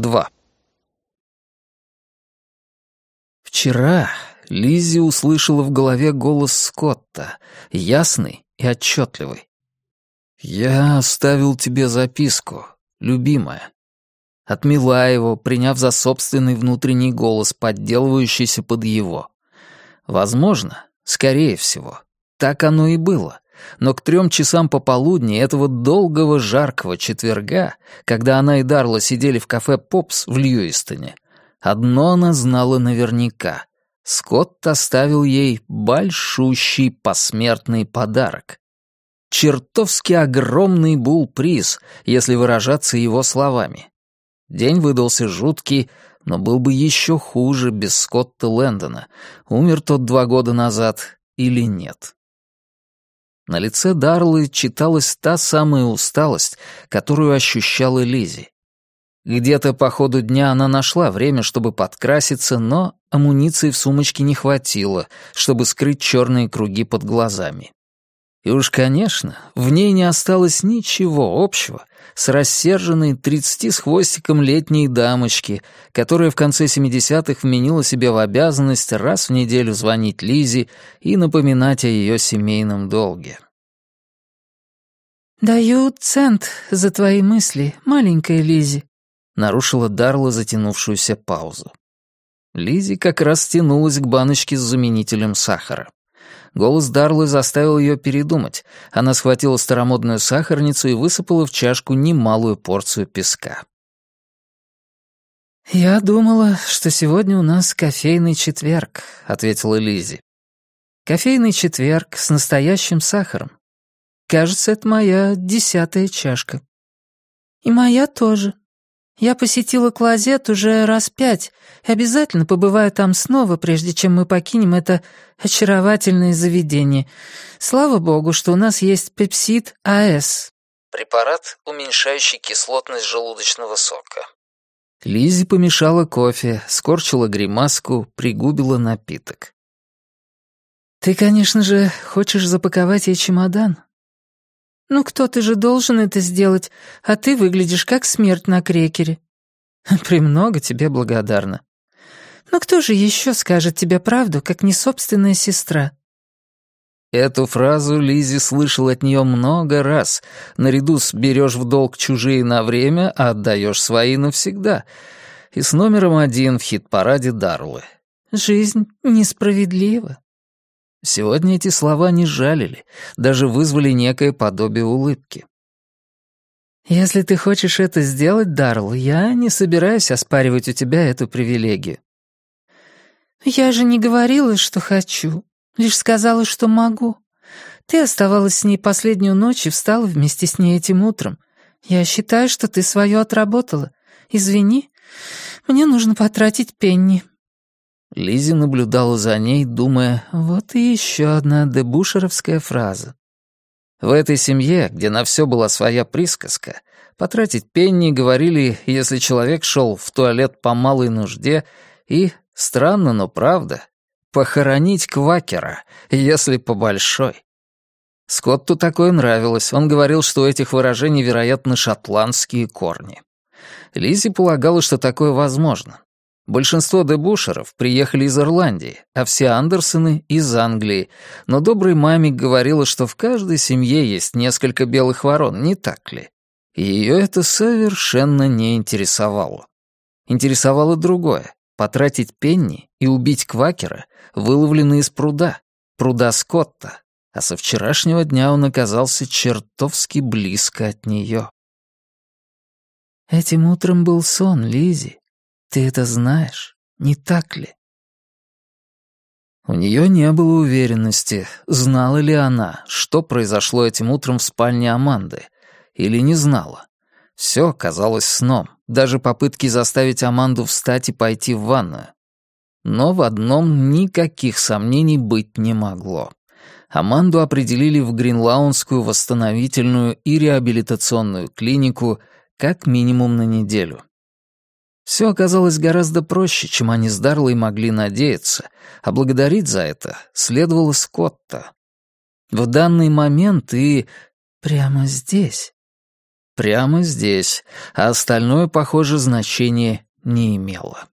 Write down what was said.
2. Вчера Лиззи услышала в голове голос Скотта, ясный и отчетливый. «Я оставил тебе записку, любимая». Отмела его, приняв за собственный внутренний голос, подделывающийся под его. Возможно, скорее всего, так оно и было. Но к трем часам пополудни этого долгого жаркого четверга, когда она и Дарла сидели в кафе «Попс» в Льюистоне, одно она знала наверняка. Скотт оставил ей большущий посмертный подарок. Чертовски огромный был приз, если выражаться его словами. День выдался жуткий, но был бы еще хуже без Скотта Лэндона. Умер тот два года назад или нет. На лице Дарлы читалась та самая усталость, которую ощущала Лизи. Где-то по ходу дня она нашла время, чтобы подкраситься, но амуниции в сумочке не хватило, чтобы скрыть черные круги под глазами. И уж, конечно, в ней не осталось ничего общего с рассерженной тридцати с хвостиком летней дамочки, которая в конце 70-х вменила себе в обязанность раз в неделю звонить Лизе и напоминать о ее семейном долге. «Даю цент за твои мысли, маленькая Лизи», — нарушила Дарла затянувшуюся паузу. Лизи как раз тянулась к баночке с заменителем сахара. Голос Дарлы заставил ее передумать. Она схватила старомодную сахарницу и высыпала в чашку немалую порцию песка. «Я думала, что сегодня у нас кофейный четверг», — ответила Лизи. «Кофейный четверг с настоящим сахаром. Кажется, это моя десятая чашка». «И моя тоже», я посетила клозет уже раз пять и обязательно побываю там снова, прежде чем мы покинем это очаровательное заведение. Слава богу, что у нас есть пепсид АС. Препарат, уменьшающий кислотность желудочного сока. Лизи помешала кофе, скорчила гримаску, пригубила напиток. «Ты, конечно же, хочешь запаковать ей чемодан?» «Ну, кто-то же должен это сделать, а ты выглядишь как смерть на крекере». «Премного тебе благодарна». «Но кто же еще скажет тебе правду, как не собственная сестра?» Эту фразу Лизи слышал от нее много раз, наряду с «берешь в долг чужие на время, а отдаешь свои навсегда», и с номером один в хит-параде Дарлы. «Жизнь несправедлива». Сегодня эти слова не жалили, даже вызвали некое подобие улыбки. «Если ты хочешь это сделать, Дарл, я не собираюсь оспаривать у тебя эту привилегию». «Я же не говорила, что хочу, лишь сказала, что могу. Ты оставалась с ней последнюю ночь и встала вместе с ней этим утром. Я считаю, что ты свое отработала. Извини, мне нужно потратить пенни». Лизи наблюдала за ней, думая, вот и еще одна дебушеровская фраза. В этой семье, где на все была своя присказка, потратить пенни говорили, если человек шел в туалет по малой нужде, и, странно, но правда, похоронить квакера, если по большой. Скотту такое нравилось, он говорил, что у этих выражений, вероятно, шотландские корни. Лизи полагала, что такое возможно, Большинство дебушеров приехали из Ирландии, а все Андерсоны — из Англии, но добрый мамик говорила, что в каждой семье есть несколько белых ворон, не так ли? Ее это совершенно не интересовало. Интересовало другое — потратить пенни и убить квакера, выловленный из пруда, пруда Скотта, а со вчерашнего дня он оказался чертовски близко от нее. Этим утром был сон, Лизи. Ты это знаешь, не так ли? У нее не было уверенности, знала ли она, что произошло этим утром в спальне Аманды, или не знала. Все казалось сном, даже попытки заставить Аманду встать и пойти в ванную. Но в одном никаких сомнений быть не могло. Аманду определили в Гринлаунскую восстановительную и реабилитационную клинику как минимум на неделю. Все оказалось гораздо проще, чем они с Дарлой могли надеяться, а благодарить за это следовало Скотта. В данный момент и... Прямо здесь. Прямо здесь, а остальное, похоже, значения не имело.